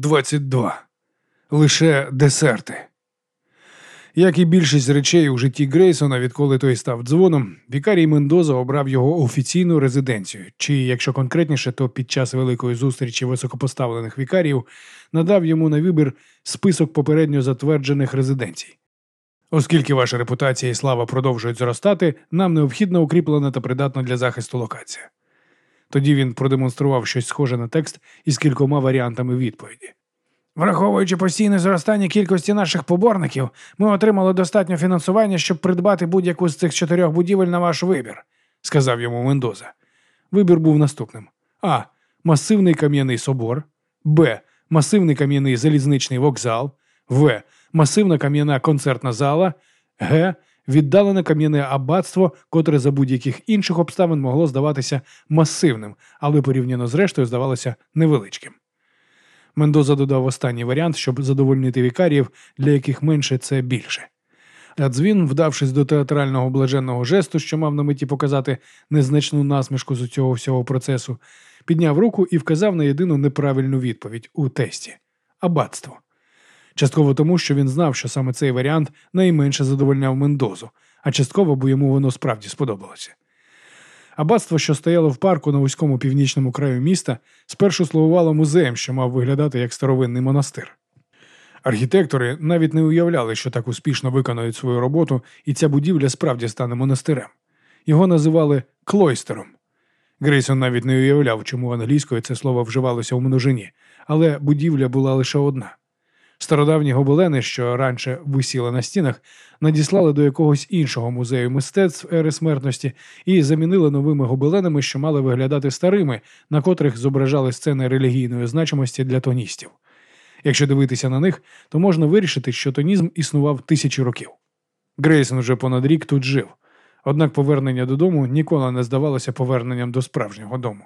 22. Лише десерти. Як і більшість речей у житті Грейсона, відколи той став дзвоном, Вікарій Мендоза обрав його офіційну резиденцію, чи, якщо конкретніше, то під час великої зустрічі високопоставлених вікарів надав йому на вибір список попередньо затверджених резиденцій. Оскільки ваша репутація і слава продовжують зростати, нам необхідна укріплена та придатна для захисту локація. Тоді він продемонстрував щось схоже на текст із кількома варіантами відповіді. Враховуючи постійне зростання кількості наших поборників, ми отримали достатньо фінансування, щоб придбати будь-яку з цих чотирьох будівель на ваш вибір, сказав йому Мендоза. Вибір був наступним: А. Масивний кам'яний собор, Б. Масивний кам'яний залізничний вокзал, В. Масивна кам'яна концертна зала, Г. Віддалене кам'яне аббатство, котре за будь-яких інших обставин могло здаватися масивним, але порівняно з рештою здавалося невеличким. Мендоза додав останній варіант, щоб задовольнити вікаріїв, для яких менше це більше. А дзвін, вдавшись до театрального блаженного жесту, що мав на меті показати незначну насмішку з цього всього процесу, підняв руку і вказав на єдину неправильну відповідь у тесті аббатство. Частково тому, що він знав, що саме цей варіант найменше задовольняв Мендозу, а частково, бо йому воно справді сподобалося. Аббатство, що стояло в парку на вузькому північному краю міста, спершу слугувало музеєм, що мав виглядати як старовинний монастир. Архітектори навіть не уявляли, що так успішно виконують свою роботу, і ця будівля справді стане монастирем. Його називали клойстером. Грейсон навіть не уявляв, чому англійською це слово вживалося у множині, але будівля була лише одна. Стародавні гобелени, що раніше висіли на стінах, надіслали до якогось іншого музею мистецтв ери смертності і замінили новими гобеленами, що мали виглядати старими, на котрих зображали сцени релігійної значимості для тоністів. Якщо дивитися на них, то можна вирішити, що тонізм існував тисячі років. Грейсон вже понад рік тут жив, однак повернення додому ніколи не здавалося поверненням до справжнього дому.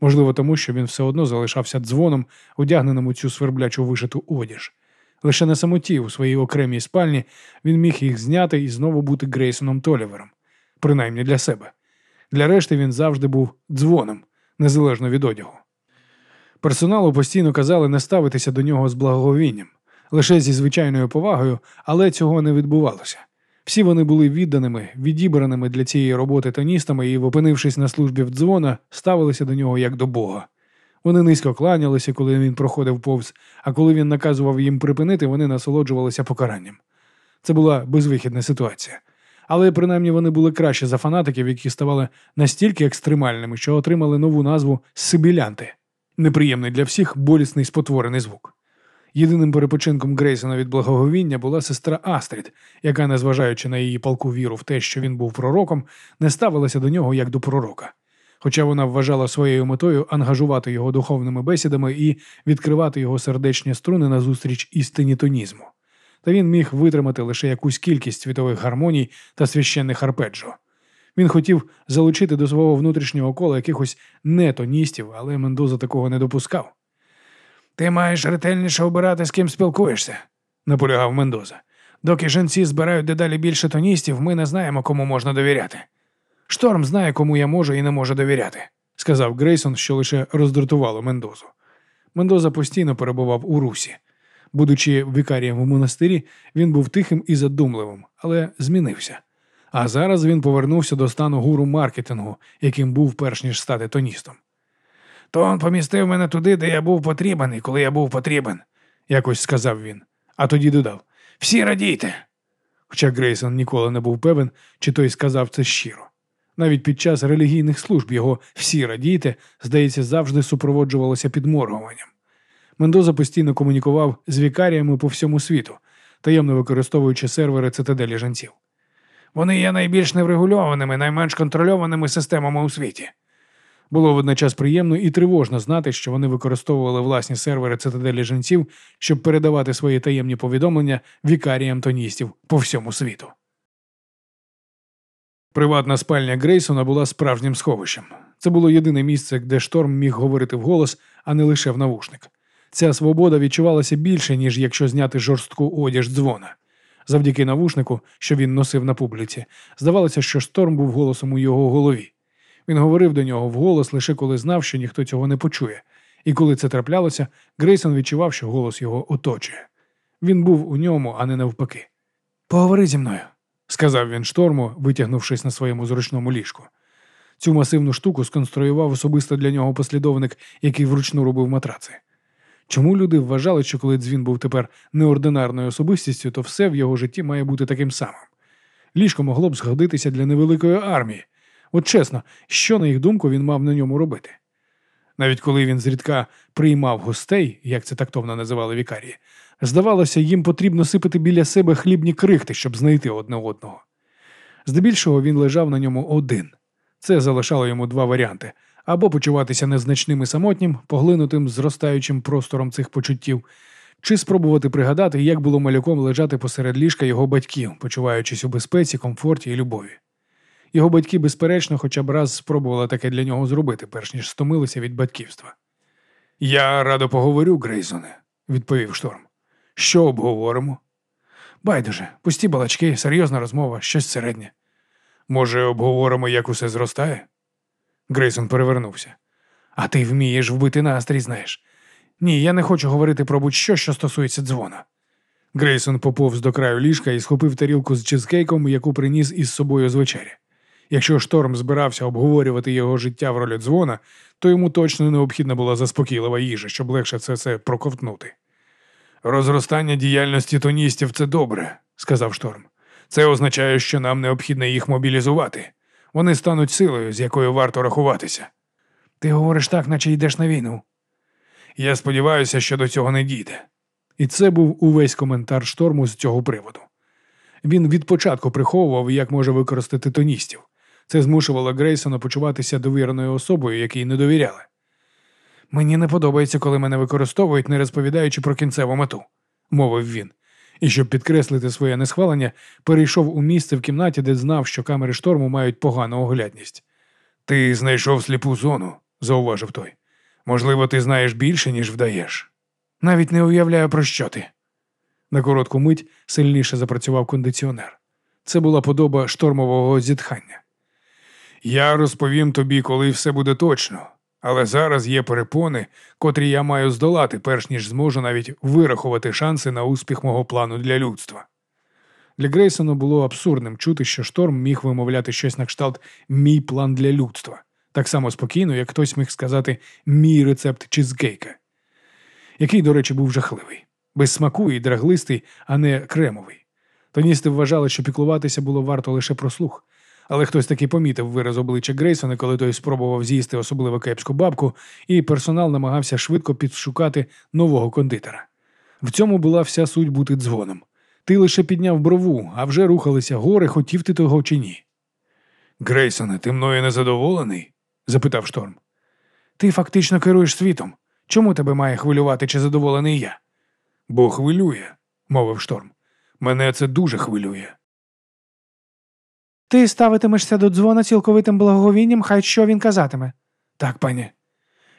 Можливо, тому що він все одно залишався дзвоном, одягненим у цю сверблячу вишиту одіж. Лише на самоті у своїй окремій спальні він міг їх зняти і знову бути Грейсоном Толівером, принаймні для себе. Для решти він завжди був дзвоном, незалежно від одягу. Персоналу постійно казали не ставитися до нього з благоговінням, лише зі звичайною повагою, але цього не відбувалося. Всі вони були відданими, відібраними для цієї роботи тоністами і, опинившись на службі в дзвона, ставилися до нього як до Бога. Вони низько кланялися, коли він проходив повз, а коли він наказував їм припинити, вони насолоджувалися покаранням. Це була безвихідна ситуація. Але принаймні вони були краще за фанатиків, які ставали настільки екстремальними, що отримали нову назву Сибілянти. Неприємний для всіх болісний спотворений звук. Єдиним перепочинком Грейсона від благоговіння була сестра Астрід, яка, незважаючи на її палку віру в те, що він був пророком, не ставилася до нього як до пророка хоча вона вважала своєю метою ангажувати його духовними бесідами і відкривати його сердечні струни назустріч істині тонізму. Та він міг витримати лише якусь кількість світових гармоній та священних арпеджо. Він хотів залучити до свого внутрішнього кола якихось нетоністів, але Мендоза такого не допускав. Ти маєш ретельніше обирати, з ким спілкуєшся, наполягав Мендоза. Доки жінці збирають дедалі більше тоністів, ми не знаємо, кому можна довіряти. Шторм знає, кому я можу і не можу довіряти, сказав Грейсон, що лише роздратувало Мендозу. Мендоза постійно перебував у русі. Будучи вікарієм у монастирі, він був тихим і задумливим, але змінився. А зараз він повернувся до стану гуру маркетингу, яким був перш ніж стати тоністом. Тон помістив мене туди, де я був потрібен, і коли я був потрібен, якось сказав він, а тоді додав Всі радійте. Хоча Грейсон ніколи не був певен, чи той сказав це щиро. Навіть під час релігійних служб його всі радійте, здається, завжди супроводжувалося підморгуванням. Мендоза постійно комунікував з вікаріями по всьому світу, таємно використовуючи сервери цитаделі жанців. Вони є найбільш неврегульованими, найменш контрольованими системами у світі. Було водночас приємно і тривожно знати, що вони використовували власні сервери цитаделі жанців, щоб передавати свої таємні повідомлення вікаріям тоністів по всьому світу. Приватна спальня Грейсона була справжнім сховищем. Це було єдине місце, де шторм міг говорити вголос, а не лише в навушник. Ця свобода відчувалася більше, ніж якщо зняти жорстку одяж дзвона. Завдяки навушнику, що він носив на публіці, здавалося, що шторм був голосом у його голові. Він говорив до нього вголос лише коли знав, що ніхто цього не почує, І коли це траплялося, Грейсон відчував, що голос його оточує. Він був у ньому, а не навпаки. Поговори зі мною, сказав він шторму, витягнувшись на своєму зручному ліжку. Цю масивну штуку сконструював особисто для нього послідовник, який вручну робив матраци. Чому люди вважали, що коли дзвін був тепер неординарною особистістю, то все в його житті має бути таким самим? Ліжко могло б згодитися для невеликої армії. От чесно, що, на їх думку, він мав на ньому робити? Навіть коли він зрідка приймав гостей, як це тактовно називали вікарії, здавалося, їм потрібно сипати біля себе хлібні крихти, щоб знайти одне одного. Здебільшого він лежав на ньому один. Це залишало йому два варіанти або почуватися незначним і самотнім, поглинутим зростаючим простором цих почуттів, чи спробувати пригадати, як було малюком лежати посеред ліжка його батьків, почуваючись у безпеці, комфорті і любові. Його батьки, безперечно, хоча б раз спробували таке для нього зробити, перш ніж стомилися від батьківства. Я радо поговорю, Грейзоне, відповів шторм. Що обговоримо? Байдуже, пусті балачки, серйозна розмова, щось середнє. Може, обговоримо, як усе зростає? Грейсон перевернувся. А ти вмієш вбити настрій, знаєш. Ні, я не хочу говорити про будь-що, що стосується дзвона. Грейсон поповз до краю ліжка і схопив тарілку з чизкейком, яку приніс із собою з вечері. Якщо шторм збирався обговорювати його життя в ролі дзвона, то йому точно необхідна була заспокійлива їжа, щоб легше це все проковтнути. Розростання діяльності тоністів це добре, сказав шторм. Це означає, що нам необхідно їх мобілізувати. Вони стануть силою, з якою варто рахуватися. Ти говориш так, наче йдеш на війну. Я сподіваюся, що до цього не дійде. І це був увесь коментар шторму з цього приводу. Він від початку приховував, як може використати тоністів. Це змушувало Грейсона почуватися довіреною особою, якій не довіряли. Мені не подобається, коли мене використовують, не розповідаючи про кінцеву мету, мовив він. І щоб підкреслити своє несхвалення, перейшов у місце в кімнаті, де знав, що камери шторму мають погану оглядність. Ти знайшов сліпу зону, зауважив той. Можливо, ти знаєш більше, ніж вдаєш. Навіть не уявляю, про що ти. На коротку мить сильніше запрацював кондиціонер. Це була подоба штормового зітхання. Я розповім тобі, коли все буде точно, але зараз є перепони, котрі я маю здолати, перш ніж зможу навіть вирахувати шанси на успіх мого плану для людства. Для Грейсона було абсурдним чути, що шторм міг вимовляти щось на кшталт мій план для людства, так само спокійно, як хтось міг сказати мій рецепт чизкейка, який, до речі, був жахливий, без смаку і драглистий, а не кремовий. Тоністи вважали, що піклуватися було варто лише про слух, але хтось таки помітив вираз обличчя Грейсона, коли той спробував з'їсти особливо кепську бабку, і персонал намагався швидко підшукати нового кондитера. В цьому була вся суть бути дзвоном. Ти лише підняв брову, а вже рухалися гори, хотів ти того чи ні. Грейсоне, ти мною незадоволений? запитав шторм. Ти фактично керуєш світом. Чому тебе має хвилювати, чи задоволений я? Бо хвилює, мовив шторм. Мене це дуже хвилює. Ти ставитимешся до дзвона цілковитим благоговінням, хай що він казатиме. Так, пані.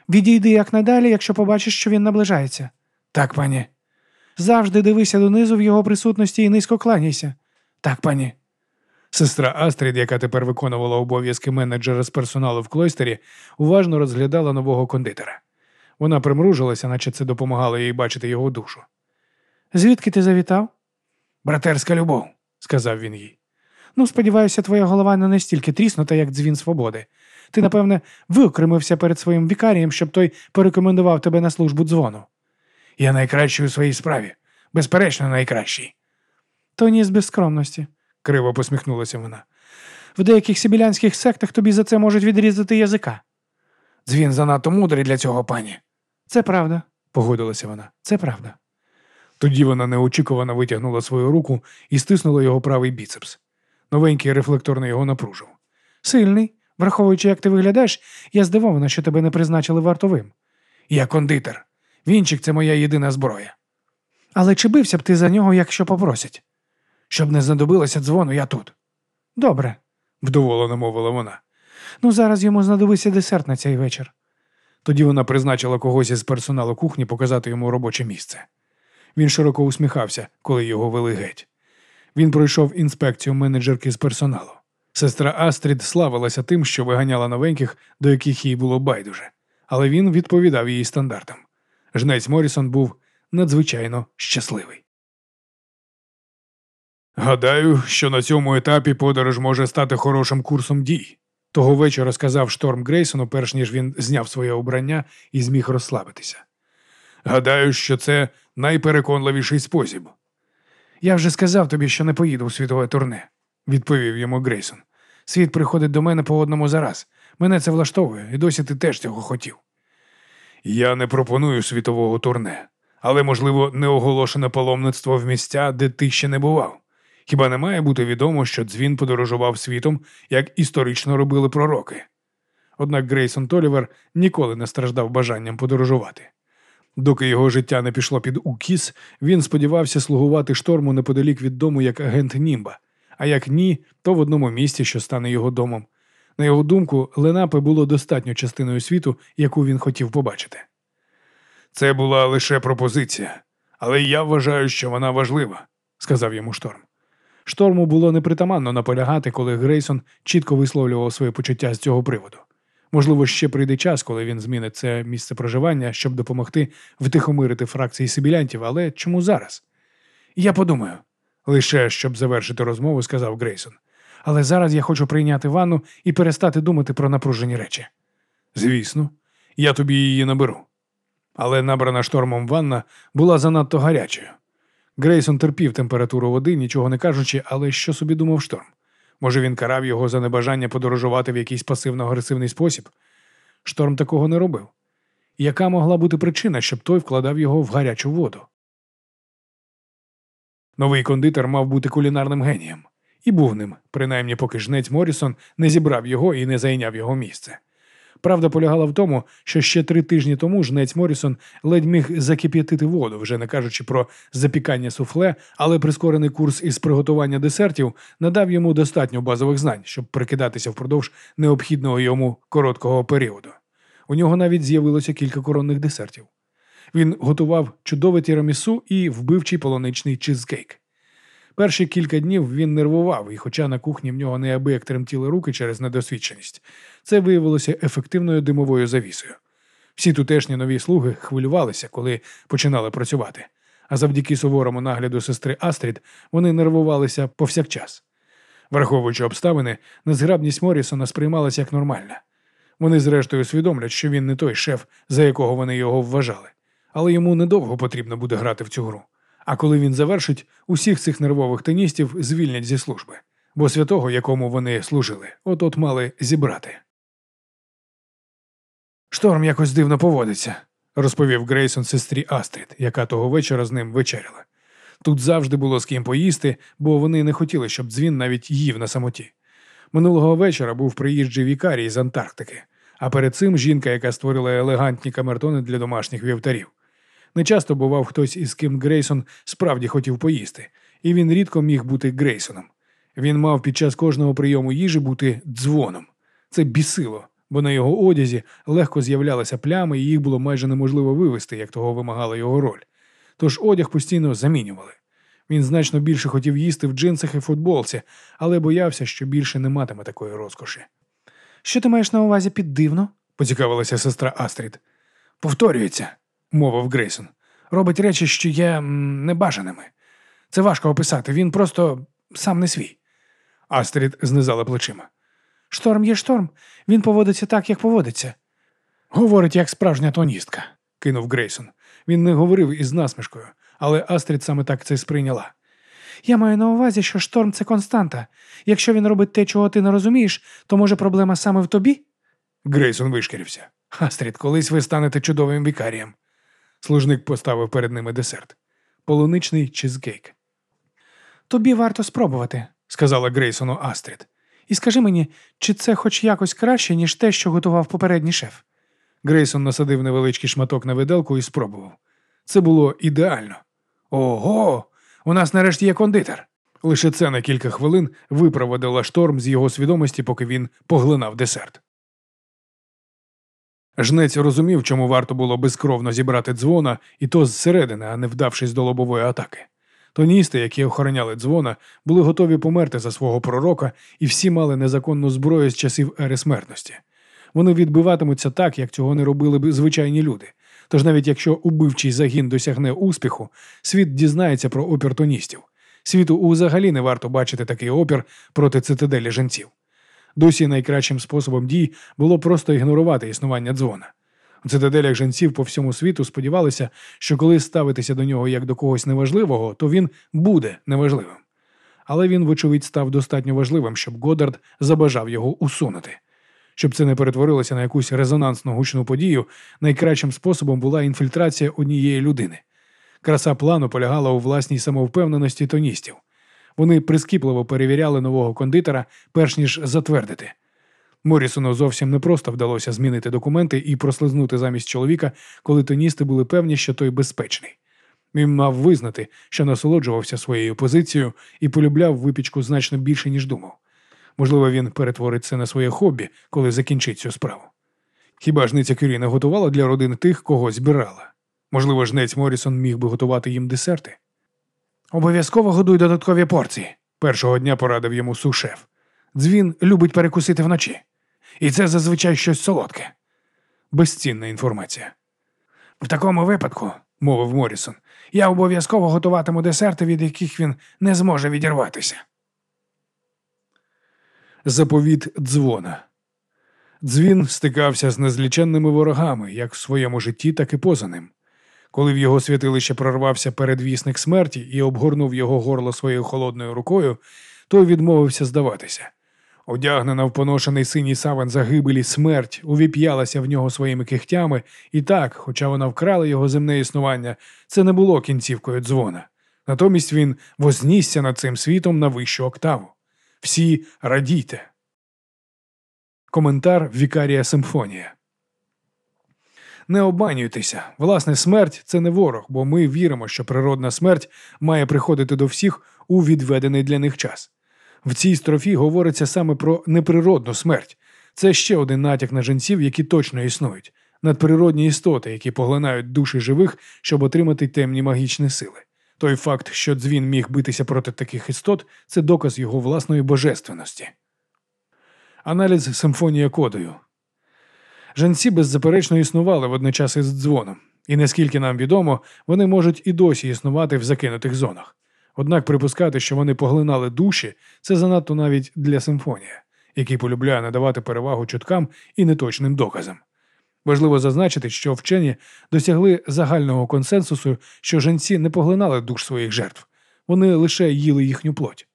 Відійди якнайдалі, якщо побачиш, що він наближається. Так, пані. Завжди дивися донизу в його присутності і низько кланяйся. Так, пані. Сестра Астрід, яка тепер виконувала обов'язки менеджера з персоналу в клойстері, уважно розглядала нового кондитера. Вона примружилася, наче це допомагало їй бачити його душу. Звідки ти завітав? Братерська любов, сказав він їй. Ну, сподіваюся, твоя голова не настільки тріснута, як дзвін свободи. Ти, напевне, виокремився перед своїм вікарієм, щоб той порекомендував тебе на службу дзвону. Я найкращий у своїй справі, безперечно, найкращий. То ні з безскромності, криво посміхнулася вона. В деяких сибілянських сектах тобі за це можуть відрізати язика. Дзвін занадто мудрий для цього, пані. Це правда, погодилася вона. Це правда. Тоді вона неочікувано витягнула свою руку і стиснула його правий біцепс. Новенький рефлекторно його напружив. Сильний, враховуючи, як ти виглядаєш, я здивована, що тебе не призначили вартовим. Я кондитер. Вінчик це моя єдина зброя. Але чи бився б ти за нього, якщо попросять? Щоб не знадобилося дзвону, я тут. Добре, вдоволено мовила вона. Ну, зараз йому знадобиться десерт на цей вечір. Тоді вона призначила когось із персоналу кухні показати йому робоче місце. Він широко усміхався, коли його вели геть. Він пройшов інспекцію менеджерки з персоналу. Сестра Астрід славилася тим, що виганяла новеньких, до яких їй було байдуже, але він відповідав її стандартам. Жнець Морісон був надзвичайно щасливий. Гадаю, що на цьому етапі подорож може стати хорошим курсом дій. Того вечора сказав Шторм Грейсону, перш ніж він зняв своє обрання і зміг розслабитися. Гадаю, що це найпереконливіший спосіб. Я вже сказав тобі, що не поїду у світове турне, відповів йому Грейсон. Світ приходить до мене по одному за раз. Мене це влаштовує, і досі ти теж цього хотів. Я не пропоную світового турне, але, можливо, неоголошене паломництво в місця, де ти ще не бував. Хіба не має бути відомо, що дзвін подорожував світом, як історично робили пророки? Однак Грейсон Толівер ніколи не страждав бажанням подорожувати. Доки його життя не пішло під укіс, він сподівався слугувати шторму неподалік від дому як агент Німба, а як ні, то в одному місці, що стане його домом. На його думку, Ленапе було достатньо частиною світу, яку він хотів побачити. Це була лише пропозиція, але я вважаю, що вона важлива, сказав йому шторм. Шторму було непритаманно наполягати, коли Грейсон чітко висловлював своє почуття з цього приводу. Можливо, ще прийде час, коли він змінить це місце проживання, щоб допомогти втихомирити фракції сибілянтів, але чому зараз? Я подумаю, лише щоб завершити розмову, сказав Грейсон. Але зараз я хочу прийняти ванну і перестати думати про напружені речі. Звісно, я тобі її наберу. Але набрана штормом ванна була занадто гарячою. Грейсон терпів температуру води, нічого не кажучи, але що собі думав шторм? Може, він карав його за небажання подорожувати в якийсь пасивно-агресивний спосіб? Шторм такого не робив. Яка могла бути причина, щоб той вкладав його в гарячу воду? Новий кондитер мав бути кулінарним генієм. І був ним, принаймні поки жнець Морісон не зібрав його і не зайняв його місце. Правда полягала в тому, що ще три тижні тому жнець Морісон ледь міг закип'ятити воду, вже не кажучи про запікання суфле, але прискорений курс із приготування десертів надав йому достатньо базових знань, щоб прикидатися впродовж необхідного йому короткого періоду. У нього навіть з'явилося кілька коронних десертів. Він готував чудове тірамісу і вбивчий полоничний чизкейк. Перші кілька днів він нервував, і, хоча на кухні в нього неабияк тремтіли руки через недосвідченість, це виявилося ефективною димовою завісою. Всі тутешні нові слуги хвилювалися, коли починали працювати, а завдяки суворому нагляду сестри Астрід вони нервувалися повсякчас. Враховуючи обставини, незграбність Морісона сприймалася як нормальна. Вони, зрештою, усвідомлять, що він не той шеф, за якого вони його вважали, але йому недовго потрібно буде грати в цю гру. А коли він завершить, усіх цих нервових теністів звільнять зі служби, бо святого, якому вони служили, от от мали зібрати. Шторм якось дивно поводиться, розповів Грейсон сестрі Астрід, яка того вечора з ним вечеряла. Тут завжди було з ким поїсти, бо вони не хотіли, щоб дзвін навіть їв на самоті. Минулого вечора був приїжджий вікарій з Антарктики, а перед цим жінка, яка створила елегантні камертони для домашніх вівтарів. Нечасто бував хтось, із ким Грейсон справді хотів поїсти, і він рідко міг бути Грейсоном. Він мав під час кожного прийому їжі бути дзвоном. Це бісило, бо на його одязі легко з'являлися плями, і їх було майже неможливо вивести, як того вимагала його роль. Тож одяг постійно замінювали. Він значно більше хотів їсти в джинсах і футболці, але боявся, що більше не матиме такої розкоші. Що ти маєш на увазі під дивно? поцікавилася сестра Астрід. Повторюється, мовив Грейсон. Робить речі, що є небажаними. Це важко описати, він просто сам не свій. Астрід знизала плечима. Шторм є шторм, він поводиться так, як поводиться. Говорить, як справжня тоністка, кинув Грейсон. Він не говорив із насмішкою, але Астрід саме так це сприйняла. Я маю на увазі, що шторм це константа. Якщо він робить те, чого ти не розумієш, то може проблема саме в тобі? Грейсон вишкірився. Астрід, колись ви станете чудовим вікарієм. Служник поставив перед ними десерт полуничний чизкейк. Тобі варто спробувати, сказала Грейсону Астрід. І скажи мені, чи це хоч якось краще, ніж те, що готував попередній шеф? Грейсон насадив невеличкий шматок на виделку і спробував. Це було ідеально. Ого, у нас нарешті є кондитер. Лише це на кілька хвилин випроводила шторм з його свідомості, поки він поглинав десерт. Жнець розумів, чому варто було безкровно зібрати дзвона, і то зсередини, а не вдавшись до лобової атаки. Тоністи, які охороняли дзвона, були готові померти за свого пророка, і всі мали незаконну зброю з часів ери смертності. Вони відбиватимуться так, як цього не робили б звичайні люди. Тож навіть якщо убивчий загін досягне успіху, світ дізнається про опір тоністів. Світу взагалі не варто бачити такий опір проти цитаделі жінців. Досі найкращим способом дій було просто ігнорувати існування дзвона. У цитаделях жінців по всьому світу сподівалися, що коли ставитися до нього як до когось неважливого, то він буде неважливим. Але він, вочевидь, став достатньо важливим, щоб Годард забажав його усунути. Щоб це не перетворилося на якусь резонансну гучну подію, найкращим способом була інфільтрація однієї людини. Краса плану полягала у власній самовпевненості тоністів. Вони прискіпливо перевіряли нового кондитера, перш ніж затвердити. Морісону зовсім не просто вдалося змінити документи і прослизнути замість чоловіка, коли тоністи були певні, що той безпечний. Він мав визнати, що насолоджувався своєю позицією і полюбляв випічку значно більше, ніж думав. Можливо, він перетворить це на своє хобі, коли закінчить цю справу. Хіба ж Ниця Кюрі не готувала для родини тих, кого збирала? Можливо, жнець Морісон міг би готувати їм десерти? Обов'язково годуй додаткові порції. Першого дня порадив йому сушеф. Дзвін любить перекусити вночі. І це зазвичай щось солодке. Безцінна інформація. В такому випадку, мовив Морісон, я обов'язково готуватиму десерти, від яких він не зможе відірватися. Заповіт дзвона. Дзвін стикався з незліченними ворогами, як в своєму житті, так і поза ним. Коли в його святилище прорвався передвісник смерті і обгорнув його горло своєю холодною рукою, той відмовився здаватися. Одягнена в поношений синій саван загибелі смерть увіп'ялася в нього своїми кихтями, і так, хоча вона вкрала його земне існування, це не було кінцівкою дзвона. Натомість він вознісся над цим світом на вищу октаву. Всі радійте. Коментар Вікарія Симфонія. Не обманюйтеся. Власне, смерть це не ворог, бо ми віримо, що природна смерть має приходити до всіх у відведений для них час. В цій строфі говориться саме про неприродну смерть. Це ще один натяк на жінців, які точно існують, надприродні істоти, які поглинають душі живих, щоб отримати темні магічні сили. Той факт, що дзвін міг битися проти таких істот, це доказ його власної божественності. Аналіз симфонія кодою. Жанці беззаперечно існували водночас із дзвоном, і наскільки нам відомо, вони можуть і досі існувати в закинутих зонах. Однак припускати, що вони поглинали душі, це занадто навіть для симфонія, який полюбляє надавати перевагу чуткам і неточним доказам. Важливо зазначити, що вчені досягли загального консенсусу, що женці не поглинали душ своїх жертв, вони лише їли їхню плоть.